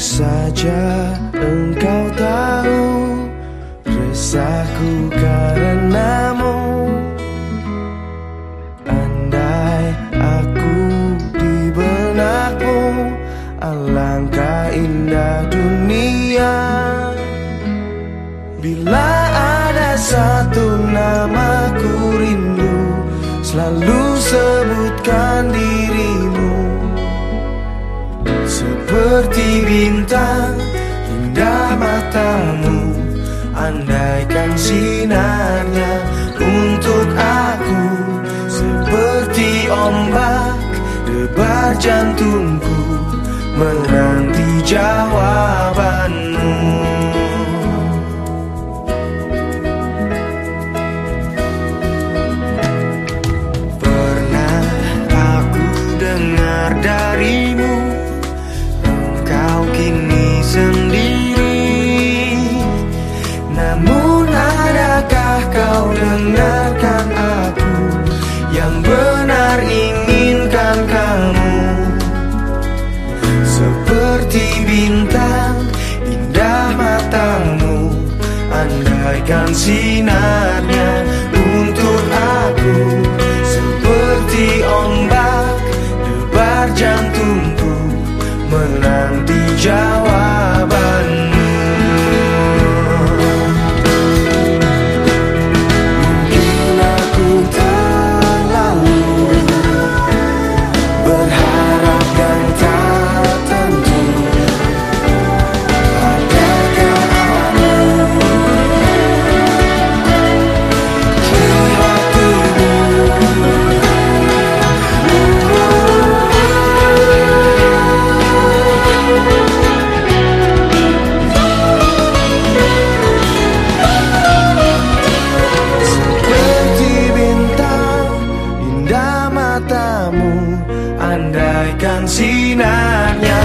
saja engkau tahu resahku karenamu. Andai aku di benakmu Alangkah indah dunia. Bila ada satu nama ku rindu Selalu sebutkan dirimu Seperti bintang indah matamu. Andaikan sinarnya untuk aku Seperti ombak debar jantungku Menanti jawabanmu Namun adakah kau dengarkan aku Yang benar inginkan kamu? Seperti bintang indah matamu Andaikan sinarnya untuk aku. Seperti ombak debar jantungku Menanti jawabanmu sinarnya